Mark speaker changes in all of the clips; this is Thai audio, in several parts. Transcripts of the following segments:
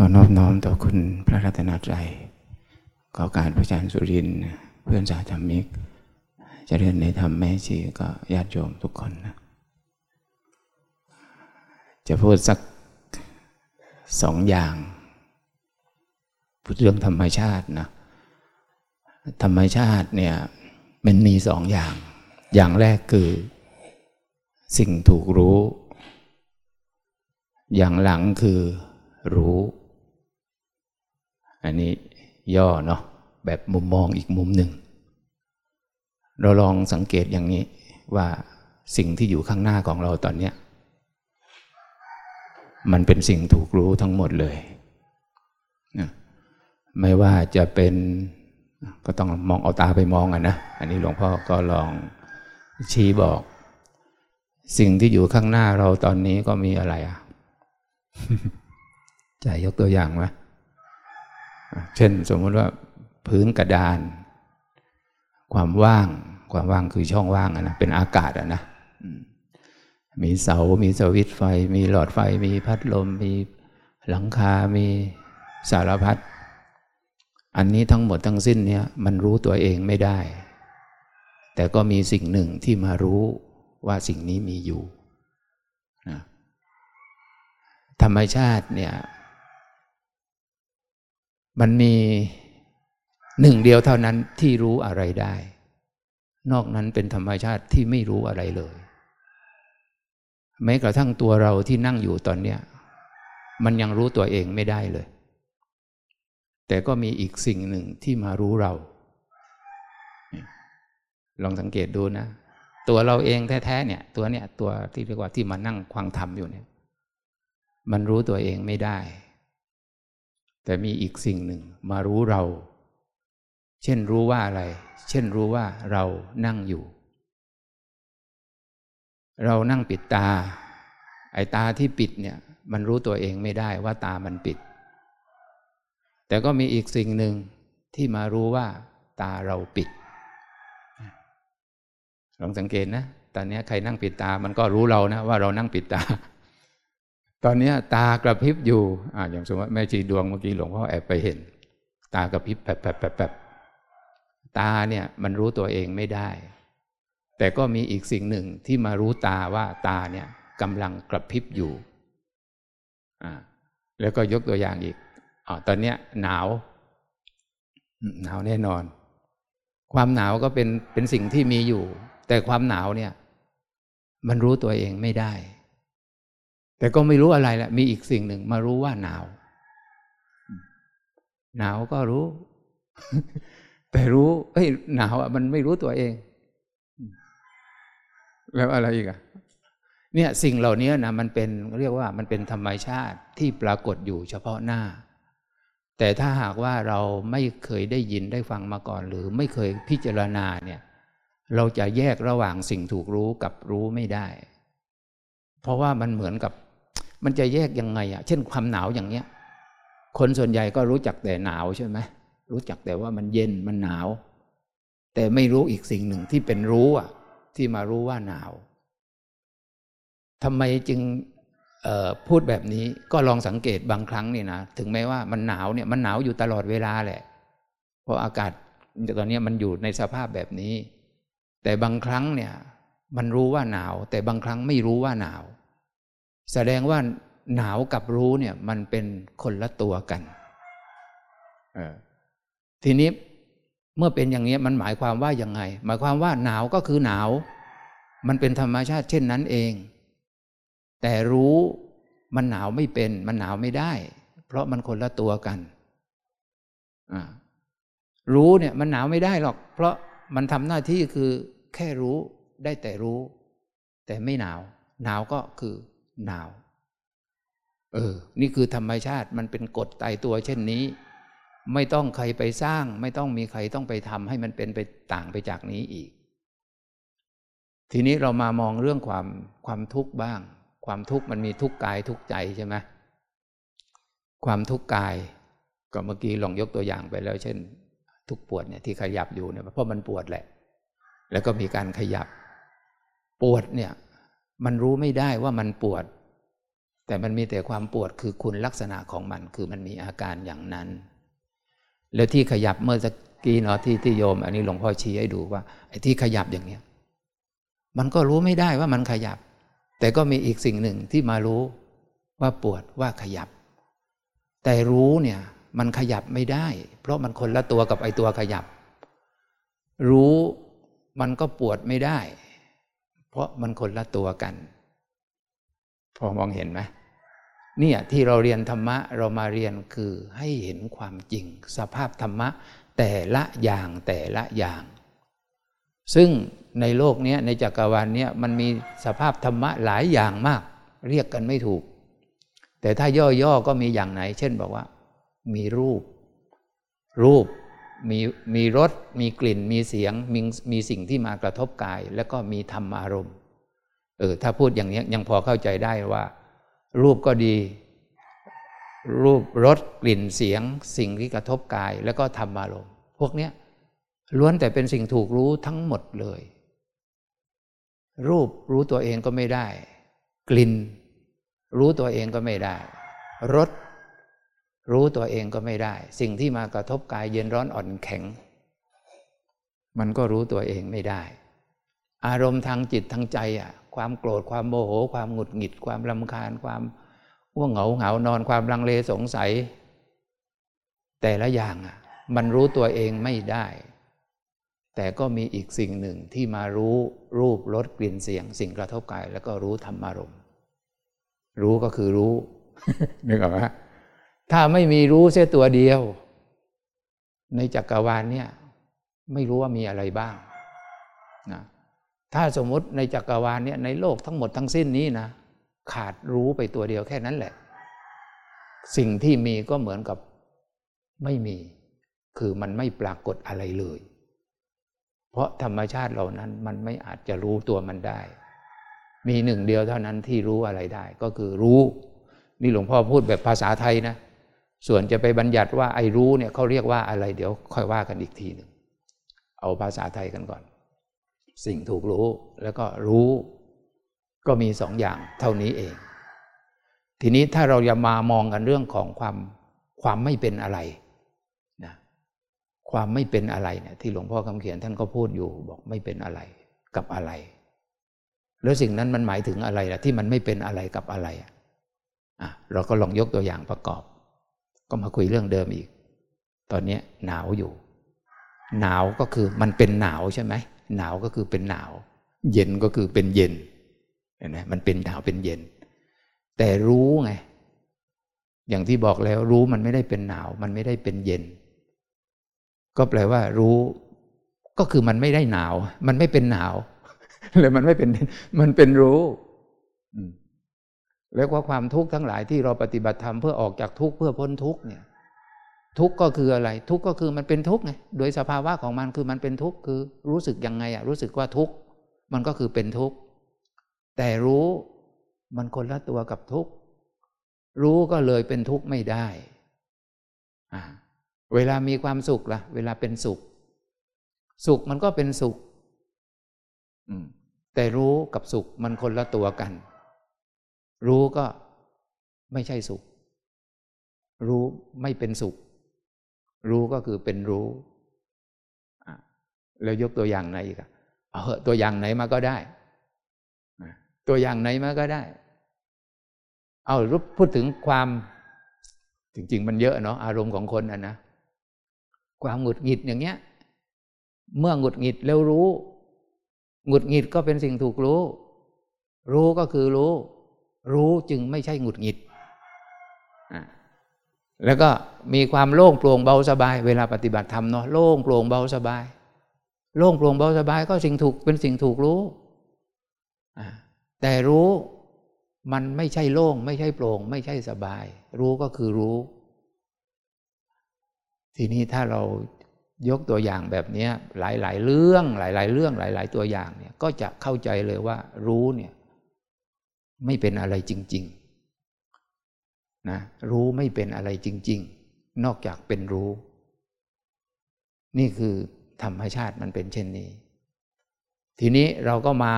Speaker 1: ก็นอบน้อมต่อคุณพระรัตนตรัยขอการพระอาจารย์สุรินเพื่อนสาธรรมิกจะเจริญในธรรมแม่ชีก็ญาติโยมทุกคนนะ จะพูดสักสองอย่างพูดเรื่องธรรมชาตินะ ธรรมชาติเนี่ยมันมีสองอย่าง อย่างแรกคือสิ่งถูกรู้ อย่างหลังคือรู้ อันนี้ย่อเนาะแบบมุมมองอีกมุมหนึ่ง เราลองสังเกตอย่างนี้ว่าสิ่งที่อยู่ข้างหน้าของเราตอนนี้มันเป็นสิ่งถูกรู้ทั้งหมดเลยนะไม่ว่าจะเป็นก็ต้องมองเอาตาไปมองอะนะ อันนี้หลวงพ่อก็ลองชี้บอก สิ่งที่อยู่ข้างหน้าเราตอนนี้ก็มีอะไรอะจะยกตัวอย่างไหม เช่นสมมติว่าพื้นกระดาน ความว่าง ความว่างคือช่องว่างนะเป็นอากาศอะนะมีเสา มีสวิตไฟ มีหลอดไฟ มีพัดลม มีหลังคา มีสารพัด อันนี้ทั้งหมดทั้งสิ้นเนี่ยมันรู้ตัวเองไม่ได้ แต่ก็มีสิ่งหนึ่งที่มารู้ว่าสิ่งนี้มีอยู่นะธรรมชาติเนี่ย มันมีหนึ่งเดียวเท่านั้นที่รู้อะไรได้ นอกนั้นเป็นธรรมชาติที่ไม่รู้อะไรเลยแม้กระทั่งตัวเราที่นั่งอยู่ตอนเนี้ยมันยังรู้ตัวเองไม่ได้เลย แต่ก็มีอีกสิ่งหนึ่งที่มารู้เรา ลองสังเกตดูนะ ตัวเราเองแท้ๆเนี่ย ตัวเนี่ยตัวที่เรียกว่าที่มานั่งควังธรรมอยู่เนี่ย มันรู้ตัวเองไม่ได้ แต่มีอีกสิ่งหนึ่งมารู้เรา เช่นรู้ว่าอะไร เช่นรู้ว่าเรานั่งอยู่ เรานั่งปิดตา ไอ้ตาที่ปิดเนี่ย มันรู้ตัวเองไม่ได้ว่าตามันปิด แต่ก็มีอีกสิ่งหนึ่งที่มารู้ว่าตาเราปิด ลองสังเกตนะ ตอนนี้ใครนั่งปิดตา มันก็รู้เรานะว่าเรานั่งปิดตา ตอนนี้ตากระพริบอยู่อ่าอย่างสมมติแม่ชีดวงเมื่อกี้หลวงพ่อแอบไปเห็น ตากระพริบแปบแปบแปบแปบตาเนี่ยมันรู้ตัวเองไม่ได้ แต่ก็มีอีกสิ่งหนึ่งที่มารู้ตาว่าตาเนี่ยกำลังกระพริบอยู่อ่าแล้วก็ยกตัวอย่างอีกอ๋อตอนเนี้ยหนาว หนาวแน่นอน ความหนาวก็เป็นเป็นสิ่งที่มีอยู่ แต่ความหนาวเนี่ย มันรู้ตัวเองไม่ได้ แต่ก็ไม่รู้อะไรแหละมีอีกสิ่งหนึ่งมารู้ว่าหนาว หนาวก็รู้ แต่รู้เอ้ยหนาวอะมันไม่รู้ตัวเอง แล้วอะไรอีกอะเนี่ยสิ่งเหล่านี้นะมันเป็นเรียกว่ามันเป็นธรรมชาติที่ปรากฏอยู่เฉพาะหน้า แต่ถ้าหากว่าเราไม่เคยได้ยินได้ฟังมาก่อน หรือไม่เคยพิจารณาเนี่ยเราจะแยกระหว่างสิ่งถูกรู้กับรู้ไม่ได้ เพราะว่ามันเหมือนกับ มันจะแยกยังไงอะ เช่นความหนาวอย่างเนี้ย คนส่วนใหญ่ก็รู้จักแต่หนาวใช่ไหมรู้จักแต่ว่ามันเย็นมันหนาว แต่ไม่รู้อีกสิ่งหนึ่งที่เป็นรู้อะ ที่มารู้ว่าหนาวทำไมจึงพูดแบบนี้ก็ลองสังเกตบางครั้งนี่นะถึงแม้ว่ามันหนาวเนี่ยมันหนาวอยู่ตลอดเวลาแหละ เพราะอากาศตอนนี้มันอยู่ในสภาพแบบนี้ แต่บางครั้งเนี่ย มันรู้ว่าหนาว แต่บางครั้งไม่รู้ว่าหนาว แสดงว่าหนาวกับรู้เนี่ยมันเป็นคนละตัวกันทีนี้เมื่อเป็นอย่างนี้มันหมายความว่าอย่างไง หมายความว่าหนาวก็คือหนาว มันเป็นธรรมชาติเช่นนั้นเอง แต่รู้มันหนาวไม่เป็น มันหนาวไม่ได้ เพราะมันคนละตัวกันรู้เนี่ยมันหนาวไม่ได้หรอก เพราะมันทำหน้าที่คือแค่รู้ได้แต่รู้ แต่ไม่หนาว หนาวก็คือ หนาว เออ นี่คือธรรมชาติมันเป็นกฎตายตัวเช่นนี้ ไม่ต้องใครไปสร้าง ไม่ต้องมีใครต้องไปทำให้มันเป็นไปต่างไปจากนี้อีก ทีนี้เรามามองเรื่องความความทุกข์บ้าง ความทุกข์มันมีทุกข์กายทุกข์ใจใช่ไหมความทุกข์กายก็เมื่อกี้ลองยกตัวอย่างไปแล้ว เช่น ทุกปวดเนี่ยที่ขยับอยู่เนี่ยเพราะมันปวดแหละ แล้วก็มีการขยับ ปวดเนี่ย มันรู้ไม่ได้ว่ามันปวด แต่มันมีแต่ความปวดคือคุณลักษณะของมันคือมันมีอาการอย่างนั้น แล้วที่ขยับเมื่อสักกี้เนาะที่ที่โยม อันนี้หลวงพ่อชี้ให้ดูว่าไอ้ที่ขยับอย่างเนี้ยมันก็รู้ไม่ได้ว่ามันขยับ แต่ก็มีอีกสิ่งหนึ่งที่มารู้ว่าปวดว่าขยับ แต่รู้เนี่ยมันขยับไม่ได้ เพราะมันคนละตัวกับไอ้ตัวขยับ รู้มันก็ปวดไม่ได้ ราะมันคนละตัวกัน พอมองเห็นไหมเนี่ยที่เราเรียนธรรมะเรามาเรียนคือให้เห็นความจริง สภาพธรรมะแต่ละอย่างแต่ละอย่าง ซึ่งในโลกนี้ในจักรวาลนี้มันมีสภาพธรรมะหลายอย่างมาก เรียกกันไม่ถูก แต่ถ้าย่อๆก็มีอย่างไหน เช่นบอกว่า มีรูป รูป มีมีรสมีกลิ่นมีเสียงมีมีสิ่งที่มากระทบกาย แล้วก็มีธรรมอารมณ์เออถ้าพูดอย่างนี้ยังพอเข้าใจได้ว่า รูปก็ดี รูปรสกลิ่นเสียง สิ่งที่กระทบกาย แล้วก็ธรรมอารมณ์ พวกเนี้ยล้วนแต่เป็นสิ่งถูกรู้ทั้งหมดเลย รูปรู้ตัวเองก็ไม่ได้ กลิ่น รู้ตัวเองก็ไม่ได้รส รู้ตัวเองก็ไม่ได้ สิ่งที่มากระทบกายเย็นร้อนอ่อนแข็ง มันก็รู้ตัวเองไม่ได้ อารมณ์ทางจิตทางใจอะ ความโกรธความโมโห ความหงุดหงิด ความลำคาญ ความว่วงเหงาเหงานอนความลังเลสงสัย แต่ละอย่างอะ มันรู้ตัวเองไม่ได้ แต่ก็มีอีกสิ่งหนึ่งที่มารู้รูปรสกลิ่นเสียง สิ่งกระทบกาย แล้วก็รู้ธรรมารมณ์รู้ก็คือรู้นึกออกไหม ถ้าไม่มีรู้เสียตัวเดียว ในจักรวาลเนี่ย ไม่รู้ว่ามีอะไรบ้างนะถ้าสมมติในจักรวาลเนี่ยในโลกทั้งหมดทั้งสิ้นนี้นะขาดรู้ไปตัวเดียวแค่นั้นแหละ สิ่งที่มีก็เหมือนกับไม่มี คือมันไม่ปรากฏอะไรเลย เพราะธรรมชาติเหล่านั้นมันไม่อาจจะรู้ตัวมันได้ มีหนึ่งเดียวเท่านั้นที่รู้อะไรได้ ก็คือรู้ นี่หลวงพ่อพูดแบบภาษาไทยนะ ส่วนจะไปบัญญัติว่าไอ้รู้เนี่ยเขาเรียกว่าอะไรเดี๋ยวค่อยว่ากันอีกทีหนึ่งเอาภาษาไทยกันก่อน สิ่งถูกรู้แล้วก็รู้ก็มีสองอย่างเท่านี้เอง ทีนี้ถ้าเราจะมามองกันเรื่องของความความไม่เป็นอะไรนะความไม่เป็นอะไรเนี่ยที่หลวงพ่อคำเขียนท่านก็พูดอยู่บอกไม่เป็นอะไรกับอะไร แล้วสิ่งนั้นมันหมายถึงอะไรล่ะที่มันไม่เป็นอะไรกับอะไรอะเราก็ลองยกตัวอย่างประกอบ ก็มาคุยเรื่องเดิมอีก ตอนนี้หนาวอยู่ หนาวก็คือมันเป็นหนาวใช่ไหมหนาวก็คือเป็นหนาว เย็นก็คือเป็นเย็นเห็นไหมมันเป็นหนาวเป็นเย็น แต่รู้ไง อย่างที่บอกแล้วรู้มันไม่ได้เป็นหนาว มันไม่ได้เป็นเย็น ก็แปลว่า รู้ ก็คือมันไม่ได้หนาว มันไม่เป็นหนาวเลยมันไม่เป็น มันเป็นรู้ แล้วก็ความทุกข์ทั้งหลายที่เราปฏิบัติธรรมเพื่อออกจากทุกข์เพื่อพ้นทุกข์เนี่ยทุกข์ก็คืออะไร ทุกข์ก็คือมันเป็นทุกข์ไงโดยสภาวะของมันคือมันเป็นทุกข์คือรู้สึกยังไงอะรู้สึกว่าทุกข์มันก็คือเป็นทุกข์แต่รู้มันคนละตัวกับทุกข์รู้ก็เลยเป็นทุกข์ไม่ได้อ่าเวลามีความสุขล่ะ เวลาเป็นสุข สุขมันก็เป็นสุขอืมแต่รู้กับสุขมันคนละตัวกัน รู้ก็ไม่ใช่สุข รู้ไม่เป็นสุข รู้ก็คือเป็นรู้แล้วยกตัวอย่างไหนอีกเอาเหอะตัวอย่างไหนมาก็ได้ ตัวอย่างไหนมาก็ได้ เอารูปพูดถึงความ จริง ๆ มันเยอะเนาะอารมณ์ของคนอะนะ ความหงุดหงิดอย่างเงี้ย เมื่อหงุดหงิดแล้วรู้ หงุดหงิดก็เป็นสิ่งถูกรู้ รู้ก็คือรู้ รู้จึงไม่ใช่หงุดหงิด แล้วก็มีความโล่งโปร่งเบาสบาย เวลาปฏิบัติธรรมเนาะโล่งโปร่งเบาสบาย โล่งโปร่งเบาสบายก็สิ่งถูกเป็นสิ่งถูกรู้ แต่รู้มันไม่ใช่โล่ง ไม่ใช่โปร่ง ไม่ใช่สบาย รู้ก็คือรู้ ทีนี้ถ้าเรายกตัวอย่างแบบนี้หลาย ๆ เรื่องหลาย ๆ เรื่องหลาย ๆ ตัวอย่างเนี่ยก็จะเข้าใจเลยว่ารู้เนี่ย ไม่เป็นอะไรจริงๆนะรู้ไม่เป็นอะไรจริง ๆ นอกจากเป็นรู้ นี่คือธรรมชาติมันเป็นเช่นนี้ ทีนี้เราก็มา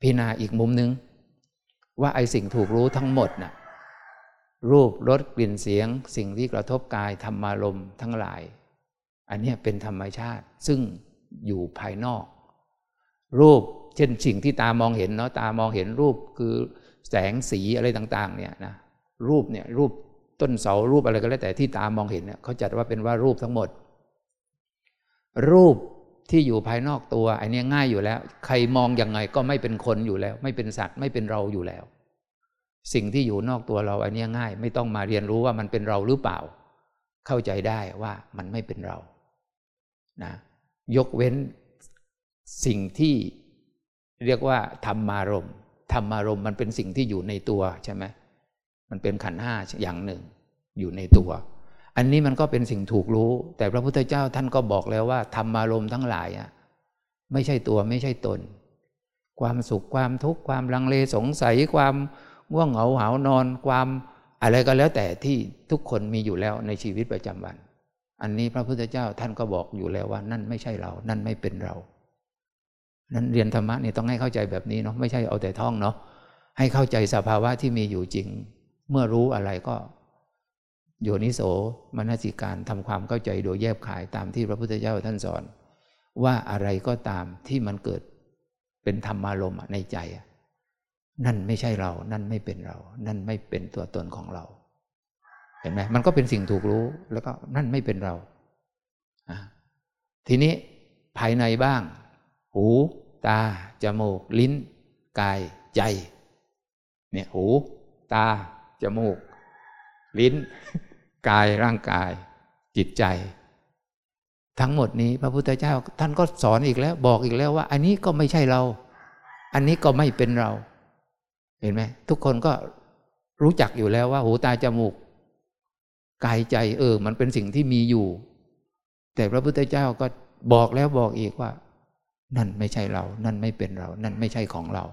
Speaker 1: พิจารณาอีกมุมหนึ่งว่าไอสิ่งถูกรู้ทั้งหมดน่ะรูปรสกลิ่นเสียง สิ่งที่กระทบกายธรรมารมทั้งหลาย อันนี้เป็นธรรมชาติซึ่งอยู่ภายนอก รูป เช่นสิ่งที่ตามองเห็นเนาะตามองเห็นรูปคือแสงสีอะไรต่างๆ เนี่ยนะรูปเนี่ยรูปต้นเสารูปอะไรก็แล้วแต่ที่ตามองเห็นเนี่ยเขาจัดว่าเป็นว่ารูปทั้งหมด รูปที่อยู่ภายนอกตัวอันนี้ง่ายอยู่แล้ว ใครมองยังไงก็ไม่เป็นคนอยู่แล้ว ไม่เป็นสัตว์ไม่เป็นเราอยู่แล้ว สิ่งที่อยู่นอกตัวเราอันนี้ง่าย ไม่ต้องมาเรียนรู้ว่ามันเป็นเราหรือเปล่า เข้าใจได้ว่ามันไม่เป็นเรานะยกเว้นสิ่งที่ เรียกว่าธรรมารมธรรมารมมันเป็นสิ่งที่อยู่ในตัวใช่ไหมมันเป็นขันห้าอย่างหนึ่ง อยู่ในตัว อันนี้มันก็เป็นสิ่งถูกรู้ แต่พระพุทธเจ้าท่านก็บอกแล้วว่าธรรมารมทั้งหลายอะไม่ใช่ตัวไม่ใช่ตน ความสุขความทุกข์ความลังเลสงสัยความง่วงเหงาหานอน ความอะไรก็แล้วแต่ที่ทุกคนมีอยู่แล้วในชีวิตประจำวัน อันนี้พระพุทธเจ้าท่านก็บอกอยู่แล้วว่านั่นไม่ใช่เรา นั่นไม่เป็นเรา นั้นเรียนธรรมะนี่ต้องให้เข้าใจแบบนี้เนาะไม่ใช่เอาแต่ท่องเนาะให้เข้าใจสภาวะที่มีอยู่จริง เมื่อรู้อะไรก็ โยนิโสมนสิการทำความเข้าใจโดยแยบขายตามที่พระพุทธเจ้าท่านสอน ว่าอะไรก็ตามที่มันเกิดเป็นธรรมารมณ์ในใจ นั่นไม่ใช่เรา นั่นไม่เป็นเรา นั่นไม่เป็นตัวตนของเรา เห็นไหมมันก็เป็นสิ่งถูกรู้แล้วก็นั่นไม่เป็นเรา ทีนี้ภายในบ้าง หู ตา จมูก ลิ้น กาย ใจ เนี่ยหู ตา จมูก ลิ้น กาย ร่างกาย จิตใจ ทั้งหมดนี้พระพุทธเจ้า ท่านก็สอนอีกแล้ว บอกอีกแล้วว่า อันนี้ก็ไม่ใช่เรา อันนี้ก็ไม่เป็นเรา เห็นไหมทุกคนก็รู้จักอยู่แล้วว่า หูตาจมูก กายใจ เออ มันเป็นสิ่งที่มีอยู่ แต่พระพุทธเจ้าก็บอกแล้วบอกอีกว่า นั่นไม่ใช่เรา นั่นไม่เป็นเรา นั่นไม่ใช่ของเรา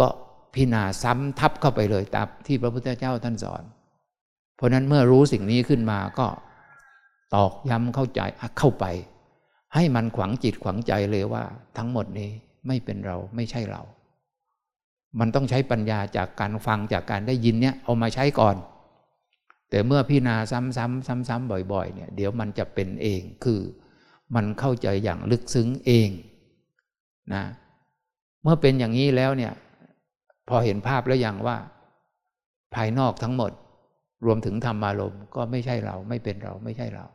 Speaker 1: ก็พิจารณาซ้ำทับเข้าไปเลยตามที่พระพุทธเจ้าท่านสอน เพราะนั้นเมื่อรู้สิ่งนี้ขึ้นมาก็ตอกย้ำเข้าใจเข้าไป ให้มันขวังจิตขวังใจเลยว่า ทั้งหมดนี้ไม่เป็นเราไม่ใช่เรา มันต้องใช้ปัญญาจากการฟังจากการได้ยินเนี่ยเอามาใช้ก่อน แต่เมื่อพิจารณาซ้ำๆซ้ำๆบ่อย ๆ เนี่ย เดี๋ยวมันจะเป็นเองคือ มันเข้าใจอย่างลึกซึ้งเองนะเมื่อเป็นอย่างนี้แล้วเนี่ย พอเห็นภาพแล้วอย่างว่า ภายนอกทั้งหมด รวมถึงธรรมารมณ์ก็ไม่ใช่เรา ไม่เป็นเราไม่ใช่เรา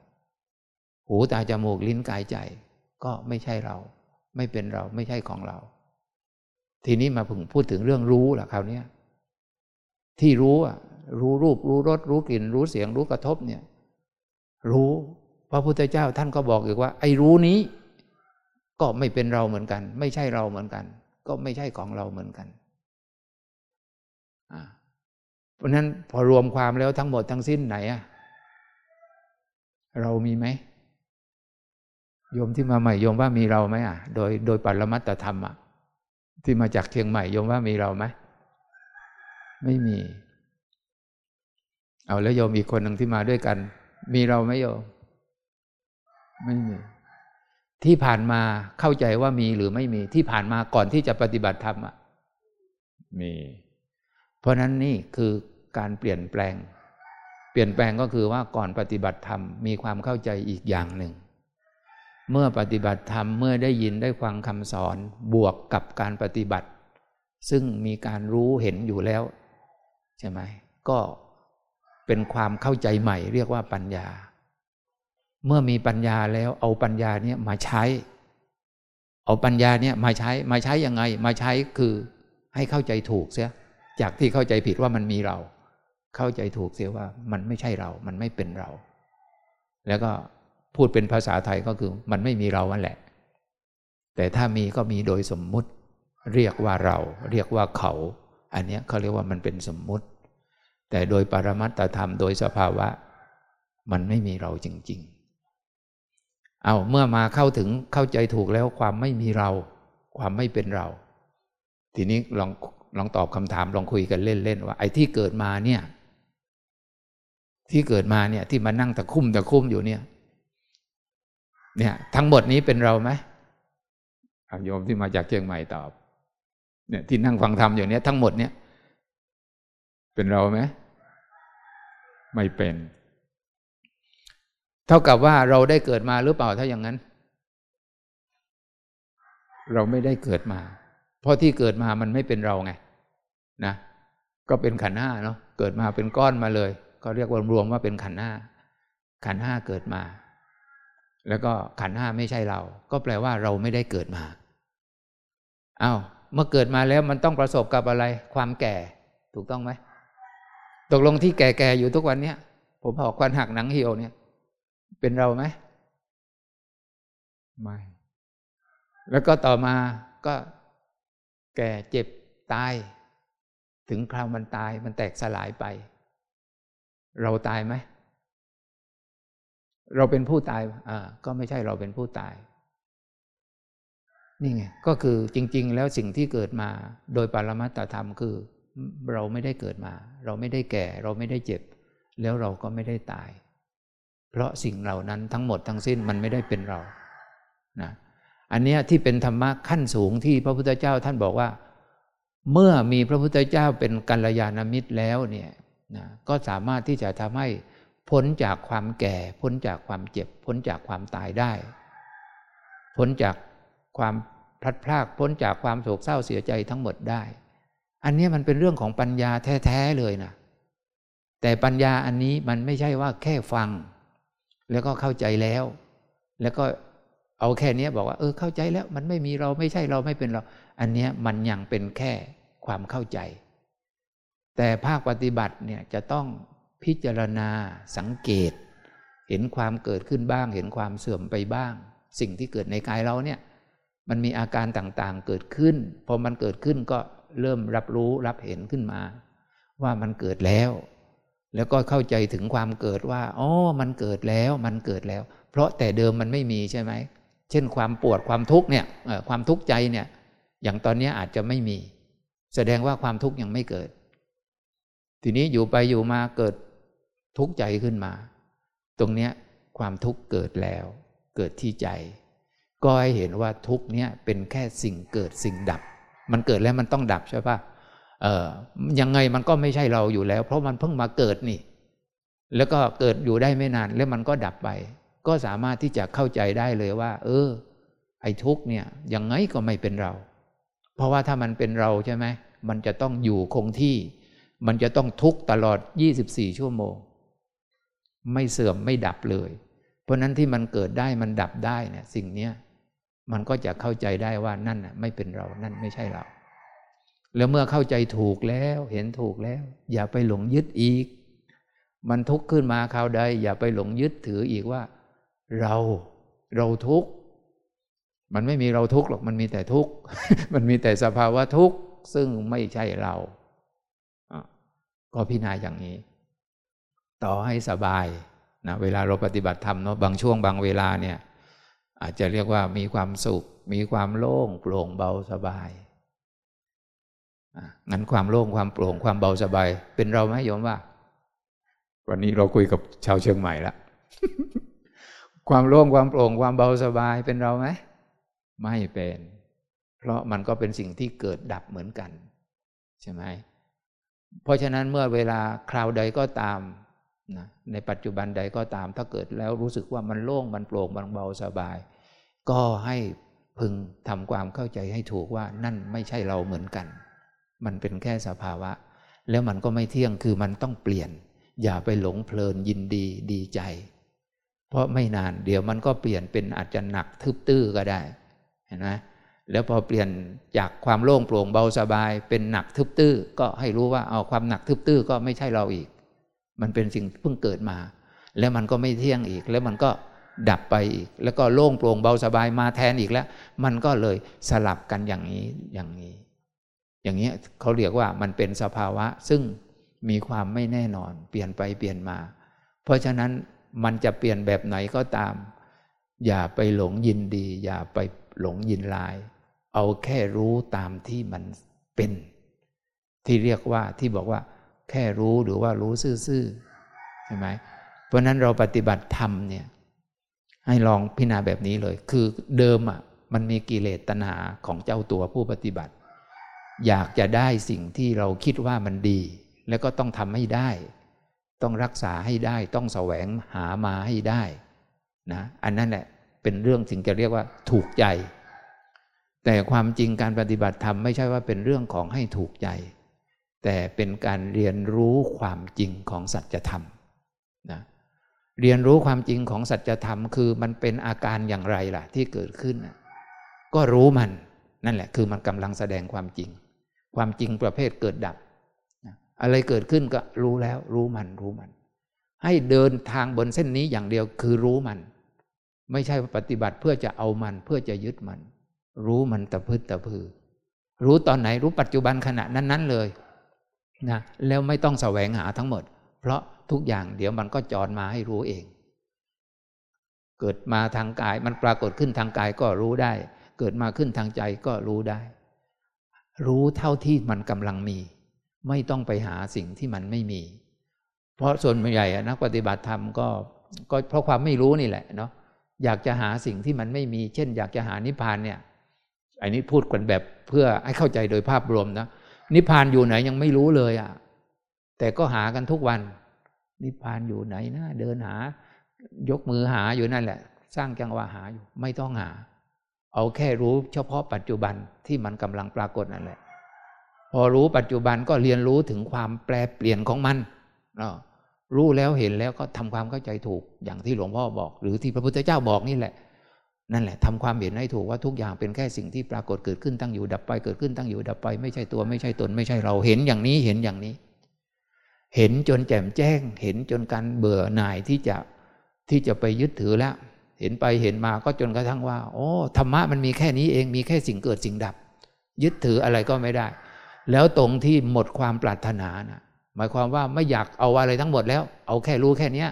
Speaker 1: หูตาจมูกลิ้นกายใจ ก็ไม่ใช่เรา ไม่เป็นเราไม่ใช่ของเรา ทีนี้มาพึงพูดถึงเรื่องรู้ล่ะคราวนี้ที่รู้อะรู้รูปรู้รสรู้กลิ่น รู้เสียงรู้กระทบเนี่ย รู้ พระพุทธเจ้าท่านก็บอกอีกว่า ไอ้รู้นี้ ก็ไม่เป็นเราเหมือนกัน ไม่ใช่เราเหมือนกัน ก็ไม่ใช่ของเราเหมือนกันเพราะนั้นพอรวมความแล้วทั้งหมดทั้งสิ้นไหนอะเรามีไหมโยมที่มาใหม่โยมว่ามีเราไหมอะ โดยโดยปรมัตตธรรมอะที่มาจากเชียงใหม่โยมว่ามีเราไหมไม่มี เอาแล้วโยมอีกคนหนึ่งที่มาด้วยกัน มีเราไหมโยม ไม่มี ที่ผ่านมาเข้าใจว่ามีหรือไม่มี ที่ผ่านมาก่อนที่จะปฏิบัติธรรมอะมี เพราะนั้นนี่คือการเปลี่ยนแปลง เปลี่ยนแปลงก็คือว่าก่อนปฏิบัติธรรมมีความเข้าใจอีกอย่างหนึ่ง เมื่อปฏิบัติธรรมเมื่อได้ยินได้ฟังคำสอนบวกกับการปฏิบัติ ซึ่งมีการรู้เห็นอยู่แล้ว ใช่ไหมก็เป็นความเข้าใจใหม่เรียกว่าปัญญา เมื่อมีปัญญาแล้วเอาปัญญาเนี่ยมาใช้ เอาปัญญาเนี่ยมาใช้มาใช้ยังไง มาใช้คือให้เข้าใจถูกเสีย จากที่เข้าใจผิดว่ามันมีเรา เข้าใจถูกเสียว่ามันไม่ใช่เรา มันไม่เป็นเรา แล้วก็พูดเป็นภาษาไทยก็คือมันไม่มีเรานั่นแหละ แต่ถ้ามีก็มีโดยสมมุติ เรียกว่าเรา เรียกว่าเขา อันนี้เขาเรียกว่ามันเป็นสมมุติ แต่โดยปรมัตตธรรมโดยสภาวะ มันไม่มีเราจริง ๆ เอาเมื่อมาเข้าถึงเข้าใจถูกแล้วความไม่มีเรา ความไม่เป็นเรา ทีนี้ลองลองตอบคำถามลองคุยกันเล่นๆว่า ไอ้ที่เกิดมาเนี่ย ที่เกิดมาเนี่ย ที่มานั่งตะคุ่มตะคุ่มอยู่เนี่ย เนี่ย ทั้งหมดนี้เป็นเราไหมโยมที่มาจากเชียงใหม่ตอบ เนี่ยที่นั่งฟังธรรมอยู่เนี่ยทั้งหมดเนี่ย เป็นเราไหมไม่เป็น เท่ากับว่าเราได้เกิดมาหรือเปล่าถ้าอย่างนั้น เราไม่ได้เกิดมา เพราะที่เกิดมามันไม่เป็นเราไงนะก็เป็นขันห้าเนาะเกิดมาเป็นก้อนมาเลย ก็เรียกวรวมว่าเป็นขันห้าขันห้าเกิดมา แล้วก็ขันห้าไม่ใช่เรา ก็แปลว่าเราไม่ได้เกิดมาอา้าวเมื่อเกิดมาแล้วมันต้องประสบกับอะไร ความแก่ ถูกต้องไหมตกลงที่แก่ๆอยู่ทุกวันเนี้ยผมบอกควันหักหนังเหี่ยวเนี่ย เป็นเราไหมไม่ แล้วก็ต่อมาก็แก่เจ็บตาย ถึงคราวมันตายมันแตกสลายไป เราตายไหม เราเป็นผู้ตายอ่าก็ไม่ใช่เราเป็นผู้ตาย นี่ไง ก็คือจริง ๆ แล้วสิ่งที่เกิดมา โดยปรมัตถธรรมคือ เราไม่ได้เกิดมา เราไม่ได้แก่ เราไม่ได้เจ็บ แล้วเราก็ไม่ได้ตาย เพราะสิ่งเหล่านั้นทั้งหมดทั้งสิ้นมันไม่ได้เป็นเรานะอันนี้ที่เป็นธรรมะขั้นสูงที่พระพุทธเจ้าท่านบอกว่า เมื่อมีพระพุทธเจ้าเป็นกัลยาณมิตรแล้วเนี่ยนะก็สามารถที่จะทำให้พ้นจากความแก่ พ้นจากความเจ็บ พ้นจากความตายได้ พ้นจากความพลัดพรากพ้นจากความโศกเศร้าเสียใจทั้งหมดได้ อันนี้มันเป็นเรื่องของปัญญาแท้ ๆ เลยนะแต่ปัญญาอันนี้มันไม่ใช่ว่าแค่ฟัง แล้วก็เข้าใจแล้ว แล้วก็เอาแค่นี้บอกว่า เออเข้าใจแล้ว มันไม่มีเราไม่ใช่เราไม่เป็นเรา อันนี้มันยังเป็นแค่ความเข้าใจ แต่ภาคปฏิบัติเนี่ยจะต้องพิจารณาสังเกต เห็นความเกิดขึ้นบ้าง เห็นความเสื่อมไปบ้าง สิ่งที่เกิดในกายเราเนี่ย มันมีอาการต่างๆเกิดขึ้นพอมันเกิดขึ้นก็เริ่มรับรู้รับเห็นขึ้นมา ว่ามันเกิดแล้ว แล้วก็เข้าใจถึงความเกิดว่าอ๋อมันเกิดแล้วมันเกิดแล้ว เพราะแต่เดิมมันไม่มีใช่ไหมเช่นความปวดความทุกข์เนี่ยความทุกข์ใจเนี่ยอย่างตอนนี้อาจจะไม่มี แสดงว่าความทุกข์ยังไม่เกิด ทีนี้อยู่ไปอยู่มาเกิดทุกข์ใจขึ้นมา ตรงเนี้ยความทุกข์เกิดแล้ว เกิดที่ใจ ก็ให้เห็นว่าทุกเนี้ยเป็นแค่สิ่งเกิดสิ่งดับ มันเกิดแล้วมันต้องดับใช่ปะ เออยังไงมันก็ไม่ใช่เราอยู่แล้ว เพราะมันเพิ่งมาเกิดนี่ แล้วก็เกิดอยู่ได้ไม่นาน แล้วมันก็ดับไป ก็สามารถที่จะเข้าใจได้เลยว่า เออ ไอ้ทุกเนี่ยยังไงก็ไม่เป็นเรา เพราะว่าถ้ามันเป็นเราใช่ไหมมันจะต้องอยู่คงที่ มันจะต้องทุกตลอด 24 ชั่วโมง ไม่เสื่อมไม่ดับเลย เพราะนั้นที่มันเกิดได้มันดับได้เนี่ยสิ่งเนี้ยมันก็จะเข้าใจได้ว่านั่นน่ะไม่เป็นเรานั่นไม่ใช่เรา แล้วเมื่อเข้าใจถูกแล้วเห็นถูกแล้ว อย่าไปหลงยึดอีก มันทุกข์ขึ้นมาคราวใด อย่าไปหลงยึดถืออีกว่า เราเราทุกข์มันไม่มีเราทุกข์หรอกมันมีแต่ทุกข์มันมีแต่สภาวะทุกข์ซึ่งไม่ใช่เราก็พิจารณาอย่างนี้ ต่อให้สบายนะเวลาเราปฏิบัติธรรมเนาะบางช่วงบางเวลาเนี่ย อาจจะเรียกว่ามีความสุข มีความโล่งโปร่งเบาสบาย งั้นความโล่งความโปร่งความเบาสบาย เป็นเราไหมโยมว่า วันนี้เราคุยกับชาวเชียงใหม่ละความโล่งความโปร่งความเบาสบายเป็นเราไหมไม่เป็น เพราะมันก็เป็นสิ่งที่เกิดดับเหมือนกัน ใช่ไหมเพราะฉะนั้นเมื่อเวลาคราวใดก็ตามนะในปัจจุบันใดก็ตาม ถ้าเกิดแล้วรู้สึกว่ามันโล่งมันโปร่งมันเบาสบาย ก็ให้พึงทำความเข้าใจให้ถูกว่านั่นไม่ใช่เราเหมือนกัน มันเป็นแค่สภาวะ แล้วมันก็ไม่เที่ยงคือมันต้องเปลี่ยน อย่าไปหลงเพลินยินดีดีใจ เพราะไม่นานเดี๋ยวมันก็เปลี่ยนเป็นอาจจะหนักทึบตื้อก็ได้เห็นไหมแล้วพอเปลี่ยนจากความโล่งโปร่งเบาสบาย เป็นหนักทึบตื้อก็ให้รู้ว่าเอาความหนักทึบตื้อก็ไม่ใช่เราอีก มันเป็นสิ่งเพิ่งเกิดมา แล้วมันก็ไม่เที่ยงอีก แล้วมันก็ดับไปอีก แล้วก็โล่งโปร่งเบาสบายมาแทนอีกแล้ว มันก็เลยสลับกันอย่างนี้อย่างนี้ อย่างนี้เขาเรียกว่ามันเป็นสภาวะซึ่งมีความไม่แน่นอน เปลี่ยนไปเปลี่ยนมา เพราะฉะนั้นมันจะเปลี่ยนแบบไหนก็ตาม อย่าไปหลงยินดี อย่าไปหลงยินลาย เอาแค่รู้ตามที่มันเป็น ที่เรียกว่าที่บอกว่า แค่รู้หรือว่ารู้ซื่อๆใช่ไหมเพราะนั้นเราปฏิบัติธรรมเนี่ยให้ลองพิจารณาแบบนี้เลย คือเดิมอะมันมีกิเลสตัณหาของเจ้าตัวผู้ปฏิบัติ อยากจะได้สิ่งที่เราคิดว่ามันดี แล้วก็ต้องทำให้ได้ ต้องรักษาให้ได้ ต้องแสวงหามาให้ได้นะอันนั้นแหละเป็นเรื่องถึงจะเรียกว่าถูกใจ แต่ความจริงการปฏิบัติธรรมไม่ใช่ว่าเป็นเรื่องของให้ถูกใจ แต่เป็นการเรียนรู้ความจริงของสัจธรรมนะเรียนรู้ความจริงของสัจธรรมคือมันเป็นอาการอย่างไรล่ะที่เกิดขึ้น ก็รู้มันนั่นแหละคือมันกำลังแสดงความจริง ความจริงประเภทเกิดดับ อะไรเกิดขึ้นก็รู้แล้ว รู้มันรู้มัน ให้เดินทางบนเส้นนี้อย่างเดียวคือรู้มัน ไม่ใช่ปฏิบัติเพื่อจะเอามันเพื่อจะยึดมัน รู้มันตะพื้นตะพือ รู้ตอนไหนรู้ปัจจุบันขณะนั้น ๆ เลยนะแล้วไม่ต้องแสวงหาทั้งหมด เพราะทุกอย่างเดี๋ยวมันก็จรมาให้รู้เอง เกิดมาทางกายมันปรากฏขึ้นทางกายก็รู้ได้ เกิดมาขึ้นทางใจก็รู้ได้ รู้เท่าที่มันกำลังมี ไม่ต้องไปหาสิ่งที่มันไม่มี เพราะส่วนใหญ่นักปฏิบัติธรรมก็ก็เพราะความไม่รู้นี่แหละเนาะอยากจะหาสิ่งที่มันไม่มี เช่น อยากจะหานิพพานเนี่ย อันนี้พูดกันแบบเพื่อให้เข้าใจโดยภาพรวมนะนิพพานอยู่ไหนยังไม่รู้เลยอะ่ะแต่ก็หากันทุกวัน นิพพานอยู่ไหนนะเดินหา ยกมือหาอยู่นั่นแหละ สร้างจังหวะหาอยู่ ไม่ต้องหา เอาแค่รู้เฉพาะปัจจุบันที่มันกำลังปรากฏนั่นแหละ พอรู้ปัจจุบันก็เรียนรู้ถึงความแปลเปลี่ยนของมันรู้แล้วเห็นแล้วก็ทำความเข้าใจถูกอย่างที่หลวงพ่อบอก หรือที่พระพุทธเจ้าบอกนี่แหละ นั่นแหละทำความเห็นให้ถูกว่าทุกอย่างเป็นแค่สิ่งที่ปรากฏเกิดขึ้นตั้งอยู่ดับไปเกิดขึ้นตั้งอยู่ดับไป ไม่ใช่ตัวไม่ใช่ตนไม่ใช่เราเห็นอย่างนี้เห็นอย่างนี้ เห็นจนแจ่มแจ้ง เห็นจนการเบื่อหน่ายที่จะที่จะไปยึดถือแล้ว เห็นไปเห็นมาก็จนกระทั่งว่า โอ้ธรรมะมันมีแค่นี้เองมีแค่สิ่งเกิดสิ่งดับ ยึดถืออะไรก็ไม่ได้ แล้วตรงที่หมดความปรารถนานะหมายความว่าไม่อยากเอาอะไรทั้งหมดแล้ว เอาแค่รู้แค่เนี้ย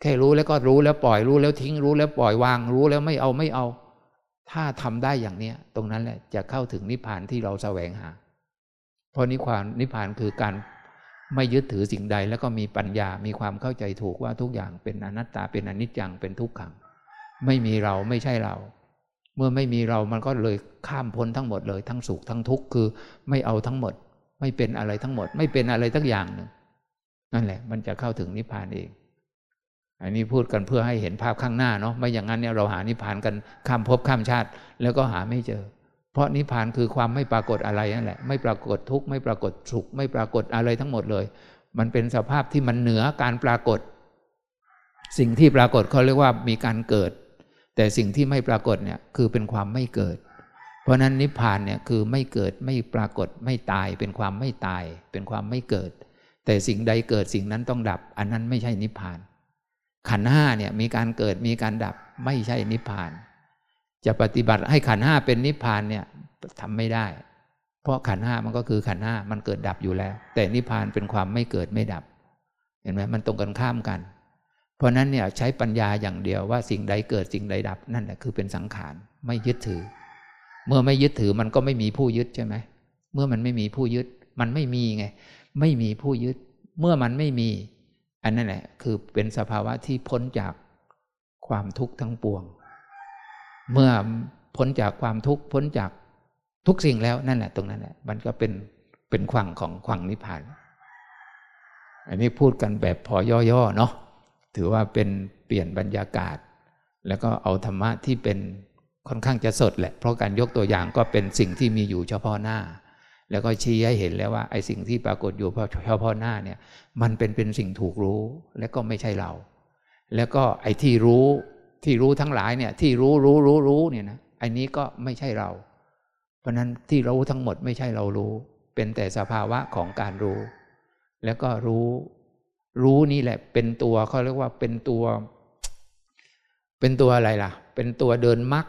Speaker 1: แค่รู้แล้วก็รู้แล้วปล่อยรู้แล้วทิ้งรู้แล้วปล่อยวางรู้แล้วไม่เอาไม่เอา ถ้าทำได้อย่างเนี้ย ตรงนั้นแหละจะเข้าถึงนิพพานที่เราแสวงหา เพราะนิพพานนิพพานคือการไม่ยึดถือสิ่งใด แล้วก็มีปัญญามีความเข้าใจถูกว่าทุกอย่างเป็นอนัตตาเป็นอนิจจังเป็นทุกขัง ไม่มีเราไม่ใช่เรา เมื่อไม่มีเรามันก็เลยข้ามพ้นทั้งหมดเลย ทั้งสุขทั้งทุกข์คือไม่เอาทั้งหมด ไม่เป็นอะไรทั้งหมด ไม่เป็นอะไรทั้งอย่างหนึ่งนั่นแหละ มันจะเข้าถึงนิพพานเอง อันนี้พูดกันเพื่อให้เห็นภาพข้างหน้าเนาะไม่อย่างนั้นเนี่ยเราหานิพพานกันข้ามภพข้ามชาติ แล้วก็หาไม่เจอ เพราะนิพพานคือความไม่ปรากฏอะไรนั่นแหละ ไม่ปรากฏทุกข์ไม่ปรากฏสุข ไม่ปรากฏอะไรทั้งหมดเลย มันเป็นสภาพที่มันเหนือการปรากฏ สิ่งที่ปรากฏเขาเรียกว่ามีการเกิด แต่สิ่งที่ไม่ปรากฏเนี่ยคือเป็นความไม่เกิด เพราะนั้นนิพพานเนี่ยคือไม่เกิดไม่ปรากฏไม่ตาย เป็นความไม่ตาย เป็นความไม่เกิด แต่สิ่งใดเกิดสิ่งนั้นต้องดับ อันนั้นไม่ใช่นิพพาน ขันห้าเนี่ยมีการเกิดมีการดับไม่ใช่นิพพาน จะปฏิบัติให้ขันห้าเป็นนิพพานเนี่ยทำไม่ได้ เพราะขันห้ามันก็คือขันห้ามันเกิดดับอยู่แล้ว แต่นิพพานเป็นความไม่เกิดไม่ดับ เห็นไหมมันตรงกันข้ามกัน เพราะนั้นเนี่ยใช้ปัญญาอย่างเดียวว่าสิ่งใดเกิดสิ่งใดดับนั่นแหละคือเป็นสังขารไม่ยึดถือ เมื่อไม่ยึดถือมันก็ไม่มีผู้ยึดใช่ไหมเมื่อมันไม่มีผู้ยึด มันไม่มีไง ไม่มีผู้ยึด เมื่อมันไม่มี อันนั้นแหละ คือเป็นสภาวะที่พ้นจากความทุกข์ทั้งปวง เมื่อพ้นจากความทุกข์พ้นจากทุกสิ่งแล้วนั่นแหละ ตรงนั้นแหละมันก็เป็นเป็นขวังของขวังนิพพาน อันนี้พูดกันแบบพอย่อๆเนาะ ถือว่าเป็นเปลี่ยนบรรยากาศ แล้วก็เอาธรรมะที่เป็นค่อนข้างจะสดแหละ เพราะการยกตัวอย่างก็เป็นสิ่งที่มีอยู่เฉพาะหน้า แล้วก็ชี้ให้เห็นแล้วว่าไอ้สิ่งที่ปรากฏอยู่เฉพาะหน้าเนี่ย มันเป็นเป็นสิ่งถูกรู้และก็ไม่ใช่เรา แล้วก็ไอ้ที่รู้ที่รู้ทั้งหลายเนี่ยที่รู้รู้รู้รู้เนี่ยนะไอันนี้ก็ไม่ใช่เรา เพราะนั้นที่รู้ทั้งหมดไม่ใช่เรารู้ เป็นแต่สภาวะของการรู้ แล้วก็รู้ รู้นี่แหละ เป็นตัวเขาเรียกว่าเป็นตัว เป็นตัวอะไรล่ะ เป็นตัวเดินมัก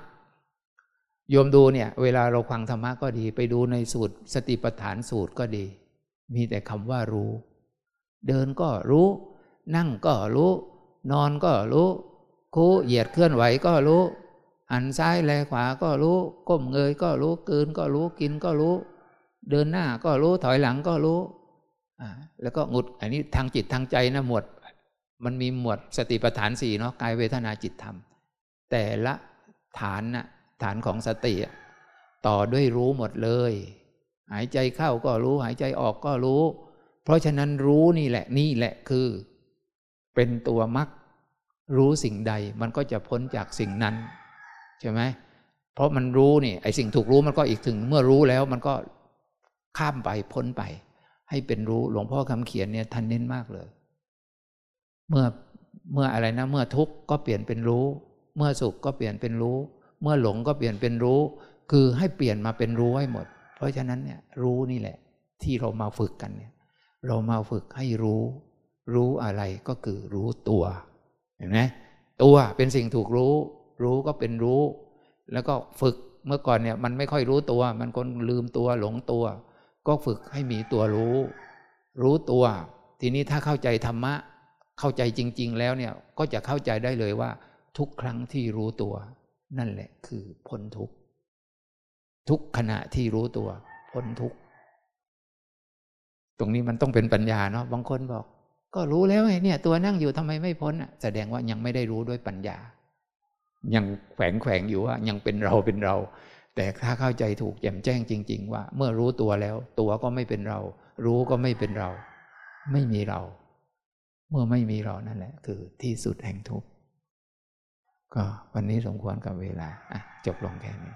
Speaker 1: โยมดูเนี่ย เวลาเราฟังธรรมะก็ดี ไปดูในสูตรสติปัฏฐานสูตรก็ดี มีแต่คำว่ารู้ เดินก็รู้ นั่งก็รู้ นอนก็รู้คูเหยียดเคลื่อนไหวก็รู้หันซ้ายแลขวาก็รู้ ก้มเงยก็รู้ กืนก็รู้กินก็รู้ เดินหน้าก็รู้ถอยหลังก็รู้ แล้วก็งุดอันนี้ทางจิตทางใจนะหมวด มันมีหมวดสติปัฏฐานสี่เนาะกายเวทนาจิตธรรม แต่ละฐานนะ่ะฐานของสติ ต่อด้วยรู้หมดเลย หายใจเข้าก็รู้ หายใจออกก็รู้ เพราะฉะนั้นรู้นี่แหละนี่แหละคือ เป็นตัวมรรครู้สิ่งใดมันก็จะพ้นจากสิ่งนั้นใช่ไหมเพราะมันรู้นี่ไอสิ่งถูกรู้มันก็อีกถึง เมื่อรู้แล้วมันก็ข้ามไปพ้นไป ให้เป็นรู้หลวงพ่อคำเขียนเนี่ยท่านเน้นมากเลย เมื่อเมื่ออะไรนะ เมื่อทุกข์ก็เปลี่ยนเป็นรู้ เมื่อสุขก็เปลี่ยนเป็นรู้ เมื่อหลงก็เปลี่ยนเป็นรู้ คือให้เปลี่ยนมาเป็นรู้ให้หมด เพราะฉะนั้นเนี่ยรู้นี่แหละ ที่เรามาฝึกกันเนี่ย เรามาฝึกให้รู้ รู้อะไรก็คือรู้ตัวเห็นไหมตัวเป็นสิ่งถูกรู้ รู้ก็เป็นรู้ แล้วก็ฝึกเมื่อก่อนเนี่ย มันไม่ค่อยรู้ตัว มันคนลืมตัวหลงตัว ก็ฝึกให้มีตัวรู้ รู้ตัว ทีนี้ถ้าเข้าใจธรรมะ เข้าใจจริง ๆ แล้วเนี่ยก็จะเข้าใจได้เลยว่า ทุกครั้งที่รู้ตัว นั่นแหละคือพ้นทุกข์ทุกขณะที่รู้ตัว พ้นทุกตรงนี้มันต้องเป็นปัญญาเนาะบางคนบอก ก็รู้แล้วไงเนี่ย ตัวนั่งอยู่ทำไมไม่พ้นอะแสดงว่ายังไม่ได้รู้ด้วยปัญญา ยังแขวงแขวงอยู่ว่ายังเป็นเราเป็นเรา แต่ถ้าเข้าใจถูกแจ่มแจ้งจริง ๆ ว่า เมื่อรู้ตัวแล้ว ตัวก็ไม่เป็นเรา รู้ก็ไม่เป็นเรา ไม่มีเรา เมื่อไม่มีเรานั่นแหละ คือที่สุดแห่งทุกข์ก็วันนี้สมควรกับเวลาอะจบลงแค่นี้